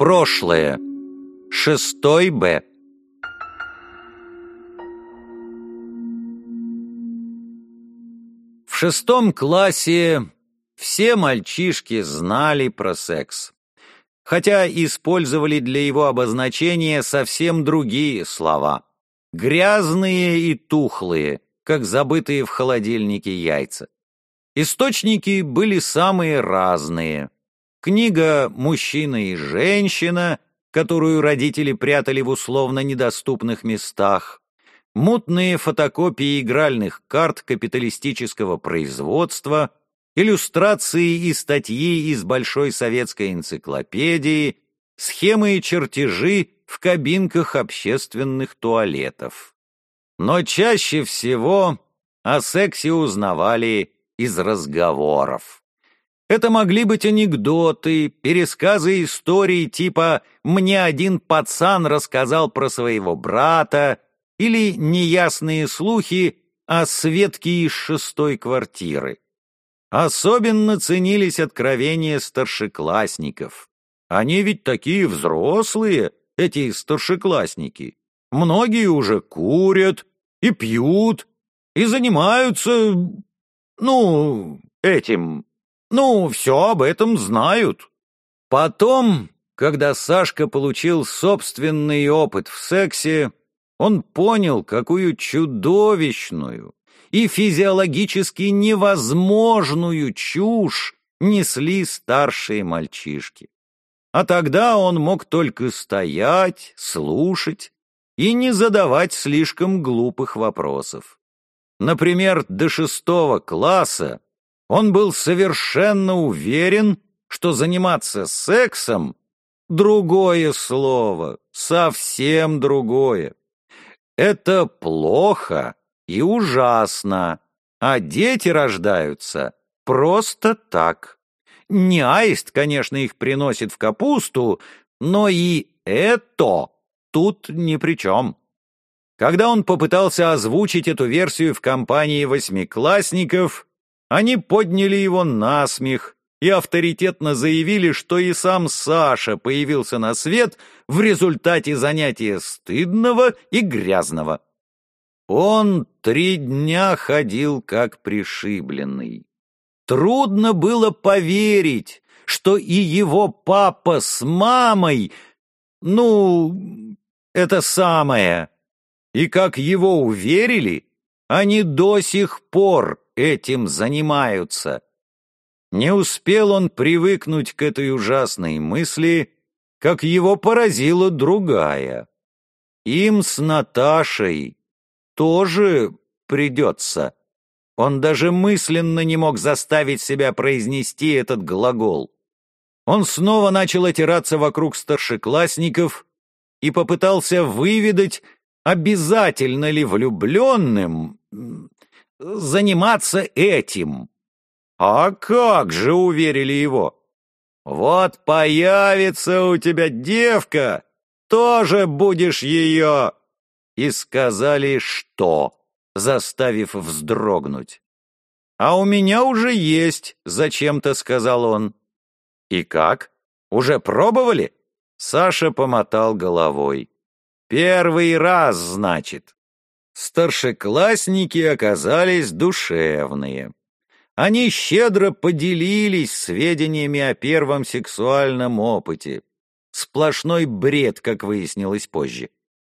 Прошлое. Шестой Б. В шестом классе все мальчишки знали про секс, хотя использовали для его обозначения совсем другие слова. Грязные и тухлые, как забытые в холодильнике яйца. Источники были самые разные. Книга «Мужчина и женщина», которую родители прятали в условно недоступных местах, мутные фотокопии игральных карт капиталистического производства, иллюстрации и статьи из Большой советской энциклопедии, схемы и чертежи в кабинках общественных туалетов. Но чаще всего о сексе узнавали из разговоров. Это могли быть анекдоты, пересказы историй типа «мне один пацан рассказал про своего брата», или неясные слухи о Светке из шестой квартиры. Особенно ценились откровения старшеклассников. Они ведь такие взрослые, эти старшеклассники. Многие уже курят и пьют, и занимаются, ну, этим, ну, все об этом знают. Потом, когда Сашка получил собственный опыт в сексе, он понял, какую чудовищную и физиологически невозможную чушь несли старшие мальчишки. А тогда он мог только стоять, слушать и не задавать слишком глупых вопросов. Например, до шестого класса он был совершенно уверен, что заниматься сексом — другое слово, совсем другое. Это плохо и ужасно, а дети рождаются просто так. Не аист, конечно, их приносит в капусту, но и это тут ни при чем. Когда он попытался озвучить эту версию в компании восьмиклассников, они подняли его на смех, и авторитетно заявили, что и сам Саша появился на свет в результате занятия стыдного и грязного. Он три дня ходил как пришибленный. Трудно было поверить, что и его папа с мамой, ну, это самое, и как его уверили, они до сих пор этим занимаются. Не успел он привыкнуть к этой ужасной мысли, как его поразила другая. Им с Наташей тоже придется. Он даже мысленно не мог заставить себя произнести этот глагол. Он снова начал отираться вокруг старшеклассников и попытался выведать, обязательно ли влюбленным заниматься этим. «А как же!» — уверили его. «Вот появится у тебя девка, тоже будешь ее!» И сказали «что?», заставив вздрогнуть. «А у меня уже есть», — зачем-то сказал он. «И как? Уже пробовали?» Саша помотал головой. «Первый раз, значит». Старшеклассники оказались душевные. Они щедро поделились сведениями о первом сексуальном опыте. Сплошной бред, как выяснилось позже.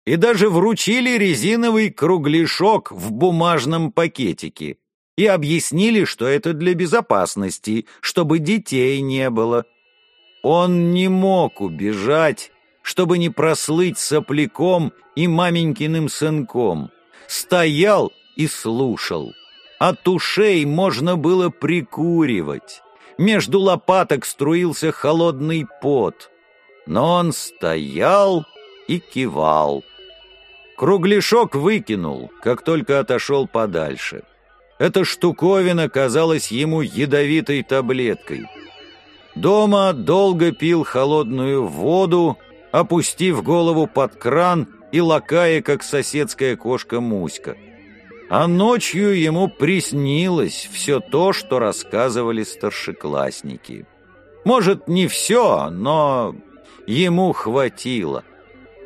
И даже вручили резиновый кругляшок в бумажном пакетике и объяснили, что это для безопасности, чтобы детей не было. Он не мог убежать, чтобы не прослыть сопляком и маменькиным сынком. Стоял и слушал. От ушей можно было прикуривать. Между лопаток струился холодный пот. Но он стоял и кивал. Кругляшок выкинул, как только отошел подальше. Эта штуковина казалась ему ядовитой таблеткой. Дома долго пил холодную воду, опустив голову под кран и лакая, как соседская кошка Муська а ночью ему приснилось все то, что рассказывали старшеклассники. Может, не все, но ему хватило.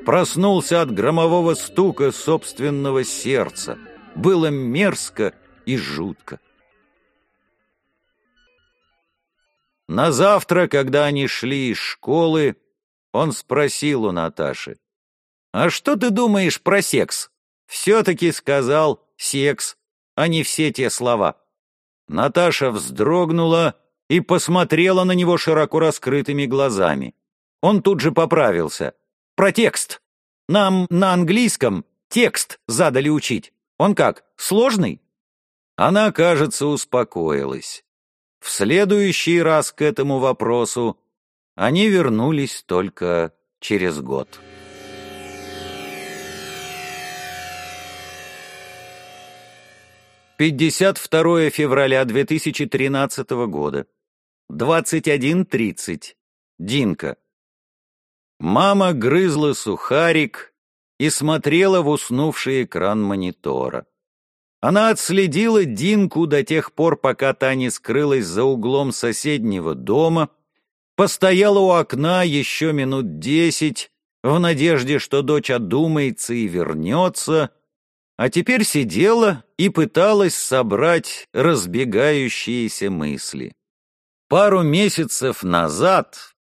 Проснулся от громового стука собственного сердца. Было мерзко и жутко. На завтра, когда они шли из школы, он спросил у Наташи, «А что ты думаешь про секс?» Все-таки сказал «секс», а не все те слова. Наташа вздрогнула и посмотрела на него широко раскрытыми глазами. Он тут же поправился. «Про текст. Нам на английском текст задали учить. Он как, сложный?» Она, кажется, успокоилась. В следующий раз к этому вопросу они вернулись только через год. Пятьдесят второе февраля 2013 года. 21.30. Динка. Мама грызла сухарик и смотрела в уснувший экран монитора. Она отследила Динку до тех пор, пока та не скрылась за углом соседнего дома, постояла у окна еще минут десять, в надежде, что дочь одумается и вернется, а теперь сидела и пыталась собрать разбегающиеся мысли. Пару месяцев назад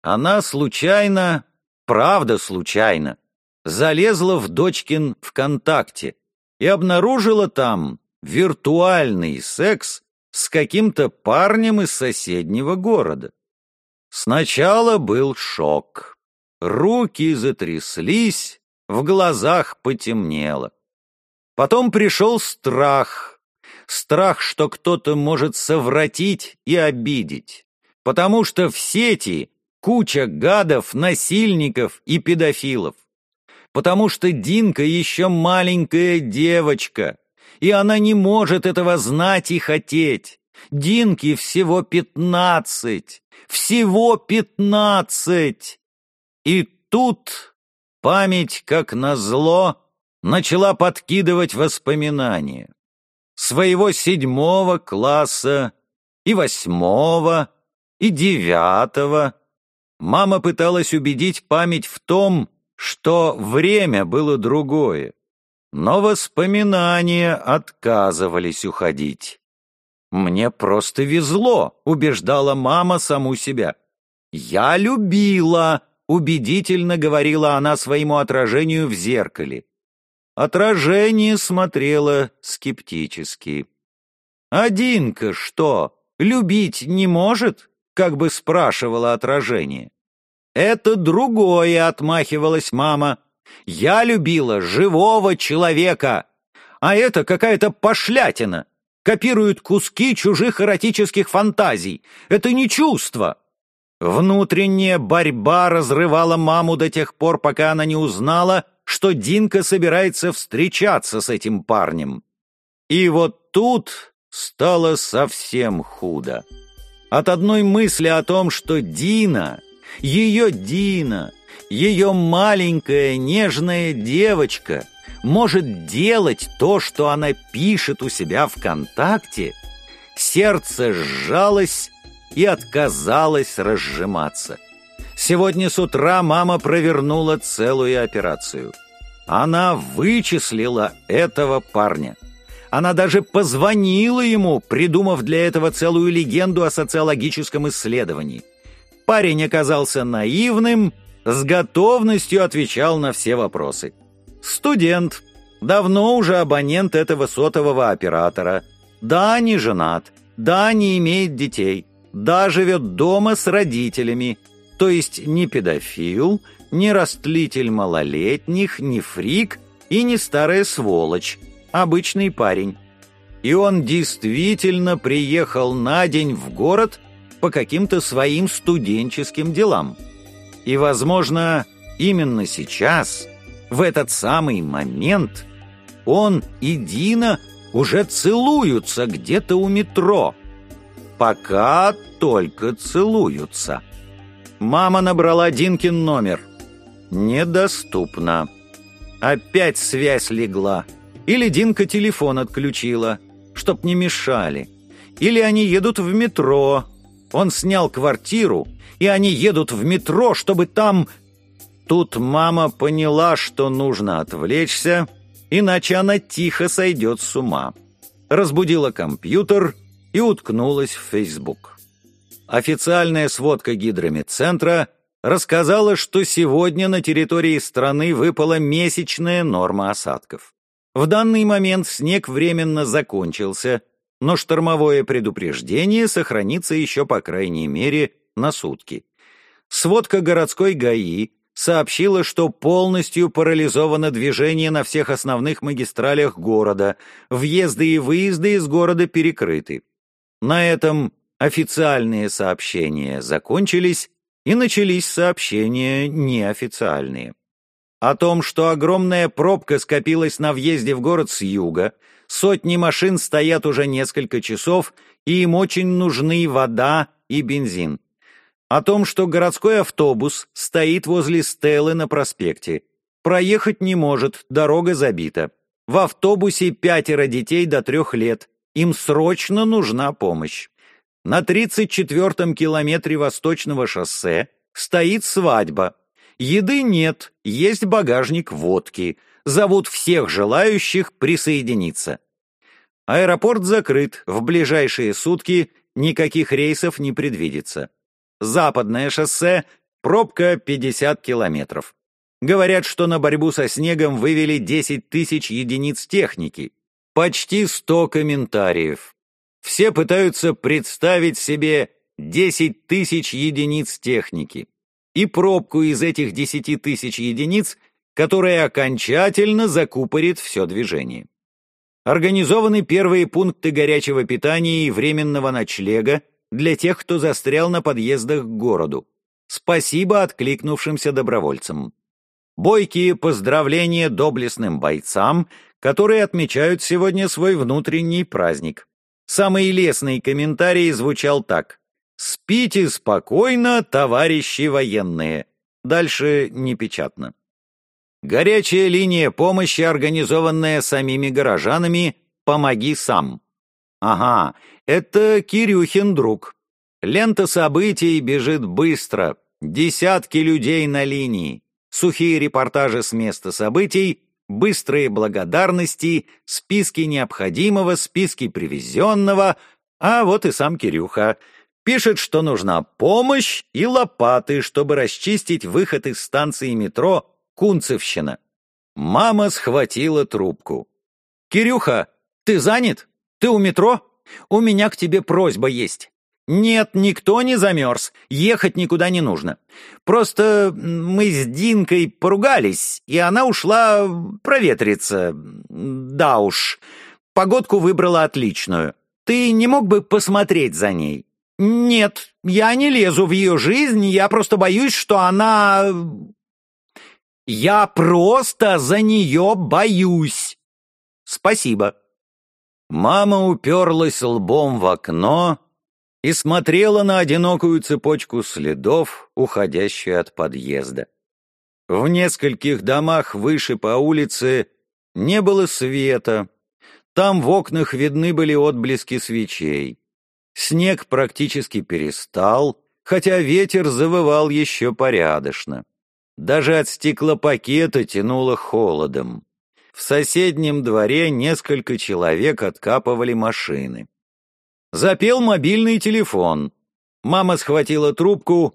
она случайно, правда случайно, залезла в дочкин ВКонтакте и обнаружила там виртуальный секс с каким-то парнем из соседнего города. Сначала был шок. Руки затряслись, в глазах потемнело. Потом пришел страх. Страх, что кто-то может совратить и обидеть. Потому что в сети куча гадов, насильников и педофилов потому что Динка еще маленькая девочка, и она не может этого знать и хотеть. Динке всего пятнадцать, всего пятнадцать. И тут память, как назло, начала подкидывать воспоминания. Своего седьмого класса и восьмого, и девятого. Мама пыталась убедить память в том, что время было другое, но воспоминания отказывались уходить. «Мне просто везло», — убеждала мама саму себя. «Я любила», — убедительно говорила она своему отражению в зеркале. Отражение смотрело скептически. «Одинка что, любить не может?» — как бы спрашивало отражение. «Это другое», — отмахивалась мама. «Я любила живого человека, а это какая-то пошлятина. Копируют куски чужих эротических фантазий. Это не чувство». Внутренняя борьба разрывала маму до тех пор, пока она не узнала, что Динка собирается встречаться с этим парнем. И вот тут стало совсем худо. От одной мысли о том, что Дина ее Дина, ее маленькая нежная девочка может делать то, что она пишет у себя ВКонтакте, сердце сжалось и отказалось разжиматься. Сегодня с утра мама провернула целую операцию. Она вычислила этого парня. Она даже позвонила ему, придумав для этого целую легенду о социологическом исследовании. Парень оказался наивным, с готовностью отвечал на все вопросы. Студент, давно уже абонент этого сотового оператора. Да, не женат, да, не имеет детей, да, живет дома с родителями, то есть не педофил, не растлитель малолетних, не фрик и не старая сволочь, обычный парень. И он действительно приехал на день в город – по каким-то своим студенческим делам. И, возможно, именно сейчас, в этот самый момент, он и Дина уже целуются где-то у метро. Пока только целуются. Мама набрала Динкин номер. Недоступно. Опять связь легла. Или Динка телефон отключила, чтоб не мешали. Или они едут в метро, Он снял квартиру, и они едут в метро, чтобы там... Тут мама поняла, что нужно отвлечься, иначе она тихо сойдет с ума. Разбудила компьютер и уткнулась в Facebook. Официальная сводка гидромедцентра рассказала, что сегодня на территории страны выпала месячная норма осадков. В данный момент снег временно закончился, но штормовое предупреждение сохранится еще по крайней мере на сутки. Сводка городской ГАИ сообщила, что полностью парализовано движение на всех основных магистралях города, въезды и выезды из города перекрыты. На этом официальные сообщения закончились, и начались сообщения неофициальные. О том, что огромная пробка скопилась на въезде в город с юга, сотни машин стоят уже несколько часов, и им очень нужны вода и бензин. О том, что городской автобус стоит возле стелы на проспекте. Проехать не может, дорога забита. В автобусе пятеро детей до трех лет. Им срочно нужна помощь. На 34-м километре восточного шоссе стоит свадьба. Еды нет, есть багажник водки. Зовут всех желающих присоединиться. Аэропорт закрыт, в ближайшие сутки никаких рейсов не предвидится. Западное шоссе, пробка 50 километров. Говорят, что на борьбу со снегом вывели 10 тысяч единиц техники. Почти 100 комментариев. Все пытаются представить себе 10 тысяч единиц техники и пробку из этих 10 тысяч единиц, которая окончательно закупорит все движение. Организованы первые пункты горячего питания и временного ночлега для тех, кто застрял на подъездах к городу. Спасибо откликнувшимся добровольцам. Бойкие поздравления доблестным бойцам, которые отмечают сегодня свой внутренний праздник. Самый лестный комментарий звучал так. «Спите спокойно, товарищи военные». Дальше непечатно. Горячая линия помощи, организованная самими горожанами «Помоги сам». Ага, это Кирюхин друг. Лента событий бежит быстро. Десятки людей на линии. Сухие репортажи с места событий быстрые благодарности, списки необходимого, списки привезенного, а вот и сам Кирюха. Пишет, что нужна помощь и лопаты, чтобы расчистить выход из станции метро Кунцевщина. Мама схватила трубку. «Кирюха, ты занят? Ты у метро? У меня к тебе просьба есть. «Нет, никто не замерз. Ехать никуда не нужно. Просто мы с Динкой поругались, и она ушла проветриться. Да уж, погодку выбрала отличную. Ты не мог бы посмотреть за ней?» «Нет, я не лезу в ее жизнь, я просто боюсь, что она...» «Я просто за нее боюсь!» «Спасибо». Мама уперлась лбом в окно, и смотрела на одинокую цепочку следов, уходящую от подъезда. В нескольких домах выше по улице не было света, там в окнах видны были отблески свечей. Снег практически перестал, хотя ветер завывал еще порядочно. Даже от стеклопакета тянуло холодом. В соседнем дворе несколько человек откапывали машины. Запел мобильный телефон. Мама схватила трубку,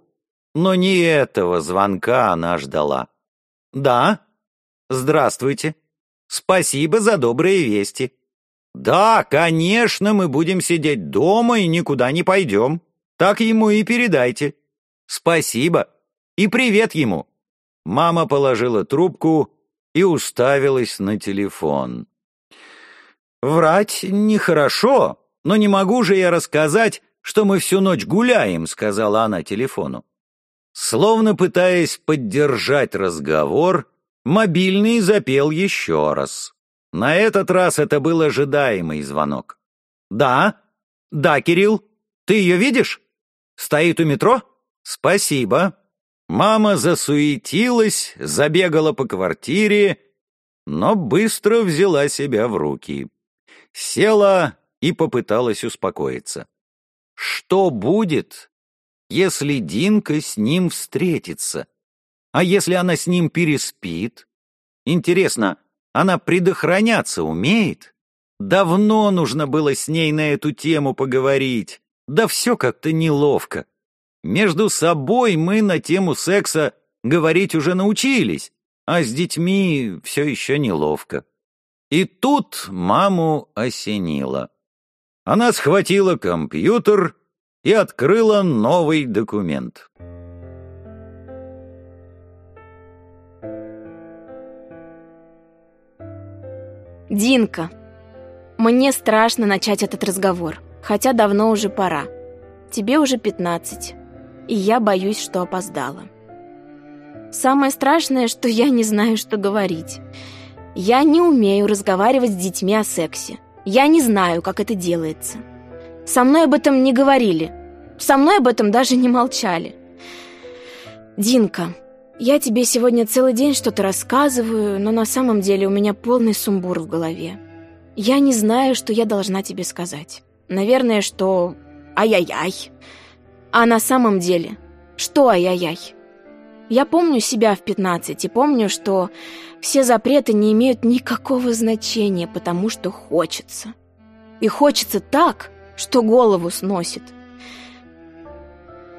но не этого звонка она ждала. «Да? Здравствуйте. Спасибо за добрые вести. Да, конечно, мы будем сидеть дома и никуда не пойдем. Так ему и передайте. Спасибо. И привет ему». Мама положила трубку и уставилась на телефон. «Врать нехорошо», «Но не могу же я рассказать, что мы всю ночь гуляем», — сказала она телефону. Словно пытаясь поддержать разговор, мобильный запел еще раз. На этот раз это был ожидаемый звонок. «Да? Да, Кирилл? Ты ее видишь? Стоит у метро? Спасибо». Мама засуетилась, забегала по квартире, но быстро взяла себя в руки. Села и попыталась успокоиться. что будет, если Динка с ним встретится? А если она с ним переспит? Интересно, она предохраняться умеет? Давно нужно было с ней на эту тему поговорить. Да все как-то неловко. Между собой мы на тему секса говорить уже научились, а с детьми все еще неловко. И тут маму осенило. Она схватила компьютер и открыла новый документ. Динка, мне страшно начать этот разговор, хотя давно уже пора. Тебе уже 15, и я боюсь, что опоздала. Самое страшное, что я не знаю, что говорить. Я не умею разговаривать с детьми о сексе. Я не знаю, как это делается. Со мной об этом не говорили. Со мной об этом даже не молчали. Динка, я тебе сегодня целый день что-то рассказываю, но на самом деле у меня полный сумбур в голове. Я не знаю, что я должна тебе сказать. Наверное, что ай-яй-яй. А на самом деле, что ай-яй-яй? Я помню себя в 15 и помню, что все запреты не имеют никакого значения, потому что хочется. И хочется так, что голову сносит.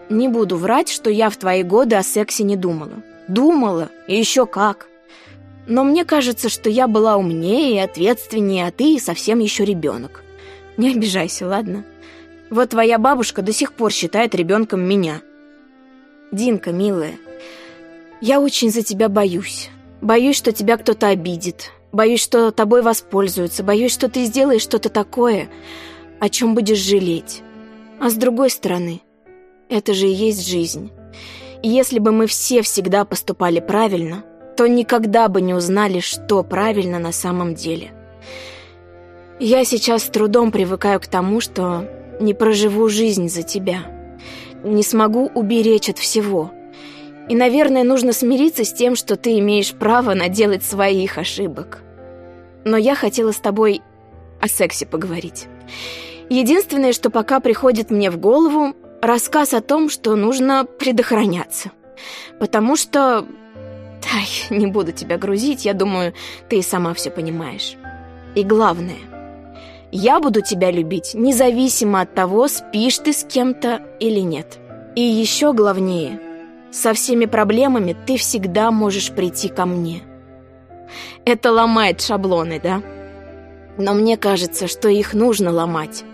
Не буду врать, что я в твои годы о сексе не думала. Думала, и еще как. Но мне кажется, что я была умнее и ответственнее, а ты совсем еще ребенок. Не обижайся, ладно? Вот твоя бабушка до сих пор считает ребенком меня. Динка, милая, я очень за тебя боюсь. Боюсь, что тебя кто-то обидит. Боюсь, что тобой воспользуются. Боюсь, что ты сделаешь что-то такое, о чем будешь жалеть. А с другой стороны, это же и есть жизнь. И если бы мы все всегда поступали правильно, то никогда бы не узнали, что правильно на самом деле. Я сейчас с трудом привыкаю к тому, что не проживу жизнь за тебя. Не смогу уберечь от всего. И, наверное, нужно смириться с тем, что ты имеешь право наделать своих ошибок. Но я хотела с тобой о сексе поговорить. Единственное, что пока приходит мне в голову, рассказ о том, что нужно предохраняться. Потому что... Ай, не буду тебя грузить, я думаю, ты и сама все понимаешь. И главное, я буду тебя любить, независимо от того, спишь ты с кем-то или нет. И еще главнее, со всеми проблемами ты всегда можешь прийти ко мне. Это ломает шаблоны, да? Но мне кажется, что их нужно ломать.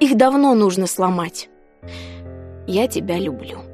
Их давно нужно сломать. Я тебя люблю.